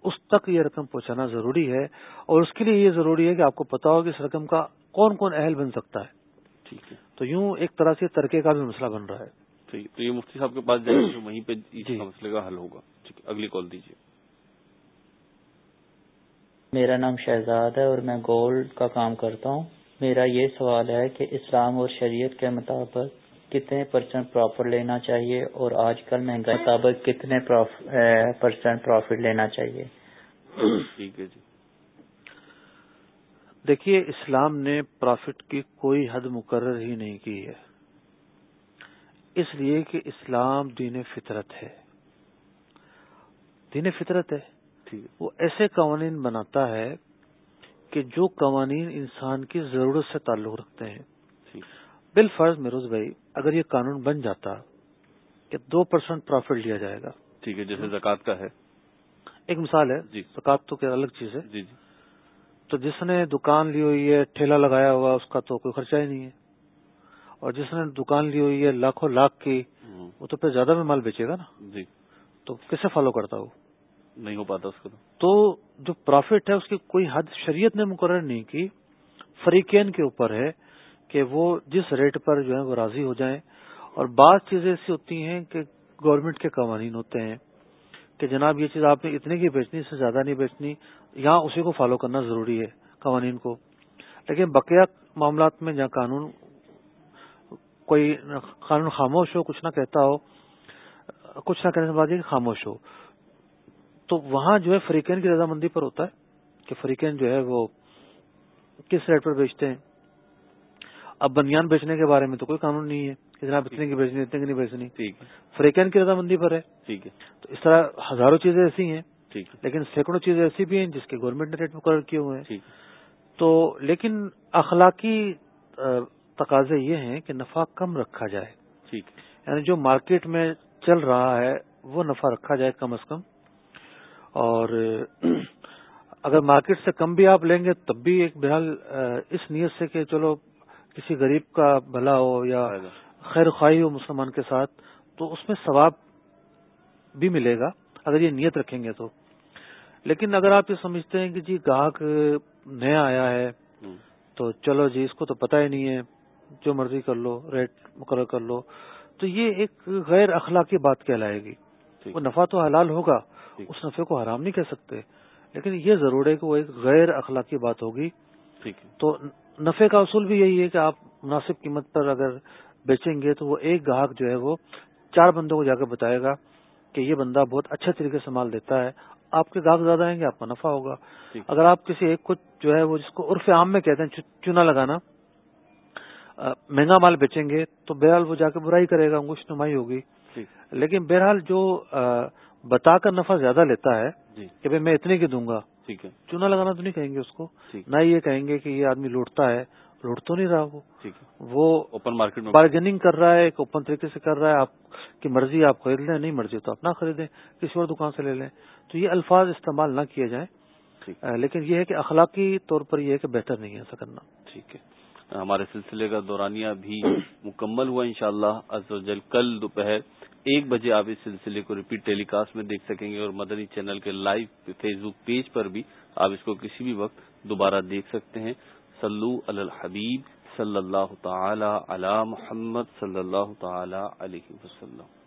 اس تک یہ رقم پہنچانا ضروری ہے اور اس کے لیے یہ ضروری ہے کہ آپ کو پتا ہو کہ اس رقم کا کون کون اہل بن سکتا ہے۔ ٹھیک ہے۔ تو یوں ایک طرح سے ترکے کا بھی مسئلہ بن رہا ہے۔ تو یہ مفتی صاحب کے پاس جائیں گے وہیں پہ جی۔ مسئلے کا حل ہوگا۔ اگلی کال دیجیے۔ میرا نام شہزاد ہے اور میں گولڈ کا کام کرتا ہوں۔ میرا یہ سوال ہے کہ اسلام اور شریعت کے مطابق کتنے پرسینٹ پروفٹ لینا چاہیے اور آج کل مہنگائی مطابق کتنے پرسینٹ پروفٹ لینا چاہیے؟ ٹھیک ہے جی۔ دیکھیے اسلام نے پروفٹ کی کوئی حد مقرر ہی نہیں کی ہے۔ اس لیے کہ اسلام دین فطرت ہے۔ دین فطرت ہے۔ وہ ایسے قوانین بناتا ہے کہ جو قوانین انسان کی ضرورت سے تعلق رکھتے ہیں۔ بال فرض میروز بھائی اگر یہ قانون بن جاتا کہ دو پرسینٹ پروفٹ لیا جائے گا۔ ٹھیک ہے جیسے زکوٰۃ کا ہے۔ ایک مثال ہے جی۔ زکوٰۃ تو کیا الگ چیز ہے۔ جی جی۔ تو جس نے دکان لی ہوئی ہے ٹھیلا لگایا ہوا اس کا تو کوئی خرچہ ہی نہیں ہے۔ اور جس نے دکان لی ہوئی ہے لاکھوں لاکھ کی وہ تو پھر زیادہ میں مال بیچے گا نا؟ جی۔ تو کیسے فالو کرتا وہ؟ نہیں ہو پاتا اس کو تو۔ جو پروفٹ ہے اس کی کوئی حد شریعت نے مقرر نہیں کی فریقین کے اوپر ہے کہ وہ جس ریٹ پر جو ہے وہ راضی ہو جائیں۔ اور بعض چیزیں ایسی ہوتی ہیں کہ گورنمنٹ کے قوانین ہوتے ہیں کہ جناب یہ چیز آپ نے اتنے کی بیچنی اس سے زیادہ نہیں بیچنی یہاں اسی کو فالو کرنا ضروری ہے قوانین کو۔ لیکن بقیہ معاملات میں جہاں قانون کوئی قانون خاموش ہو کچھ نہ کہتا ہو کچھ نہ کہنے سے بعد خاموش ہو۔ تو وہاں جو ہے فریقین کی رضامندی پر ہوتا ہے کہ فریقین جو ہے وہ کس ریٹ پر بیچتے ہیں۔ اب بنیان بیچنے کے بارے میں تو کوئی قانون نہیں ہے کہ جناب اتنے کی بیچنی اتنے کی نہیں بیچنی۔ ٹھیک فریقین کی رضامندی پر ہے۔ ٹھیک ہے۔ تو اس طرح ہزاروں چیزیں ایسی ہیں ٹھیک لیکن سینکڑوں چیزیں ایسی بھی ہیں جس کے گورنمنٹ نے ریٹ مقرر کیے ہوئے ہیں۔ تو لیکن اخلاقی تقاضے یہ ہیں کہ نفع کم رکھا جائے۔ ٹھیک۔ یعنی جو مارکیٹ میں چل رہا ہے وہ نفع رکھا جائے کم از کم۔ اور اگر مارکیٹ سے کم بھی آپ لیں گے تب بھی ایک بہرحال اس نیت سے کہ چلو کسی غریب کا بھلا ہو یا خیر خواہی ہو مسلمان کے ساتھ تو اس میں ثواب بھی ملے گا اگر یہ نیت رکھیں گے تو۔ لیکن اگر آپ یہ سمجھتے ہیں کہ جی گاہک نیا آیا ہے تو چلو جی اس کو تو پتہ ہی نہیں ہے۔ جو مرضی کر لو ریٹ مقرر کر لو۔ تو یہ ایک غیر اخلاقی بات کہلائے گی۔ وہ نفع تو حلال ہوگا اس نفے کو حرام نہیں کہہ سکتے۔ لیکن یہ ضرور ہے کہ وہ ایک غیر اخلاقی بات ہوگی۔ تو نفے کا اصول بھی یہی ہے کہ آپ مناسب قیمت پر اگر بیچیں گے تو وہ ایک گاہک جو ہے وہ چار بندوں کو جا کر بتائے گا کہ یہ بندہ بہت اچھے طریقے سے مال دیتا ہے۔ آپ کے گاہک زیادہ آئیں گے آپ کا نفع ہوگا۔ اگر آپ کسی ایک کو جو ہے وہ جس کو عرف عام میں کہتے ہیں چنا لگانا مہنگا مال بیچیں گے تو بہرحال وہ جا کے برائی کرے گا انگوش نمائی ہوگی۔ لیکن بہرحال جو بتا کر نفع زیادہ لیتا ہے جی۔ کہ بھائی میں اتنے کی دوں گا ٹھیک ہے۔ چونا لگانا تو نہیں کہیں گے اس کو نہ یہ کہیں گے کہ یہ آدمی لوٹتا ہے لوٹ تو نہیں رہا وہ۔ وہ اوپن مارکیٹ میں بارگیننگ کر رہا ہے ایک اوپن طریقے سے کر رہا ہے آپ کہ مرضی آپ خرید لیں نہیں مرضی تو اپنا خریدیں کسی اور دکان سے لے لیں۔ تو یہ الفاظ استعمال نہ کیے جائیں۔ لیکن یہ ہے کہ اخلاقی طور پر یہ ہے کہ بہتر نہیں ہے ایسا کرنا۔ ٹھیک ہے۔ ہمارے سلسلے کا دورانیہ بھی مکمل ہوا انشاءاللہ. شاء اللہ کل دوپہر ایک بجے آپ اس سلسلے کو ریپیٹ ٹیلی کاسٹ میں دیکھ سکیں گے اور مدنی چینل کے لائیو فیس بک پیج پر بھی آپ اس کو کسی بھی وقت دوبارہ دیکھ سکتے ہیں. سلو الحبیب صلی اللہ تعالی علی محمد صلی اللہ تعالی علیہ وسلم.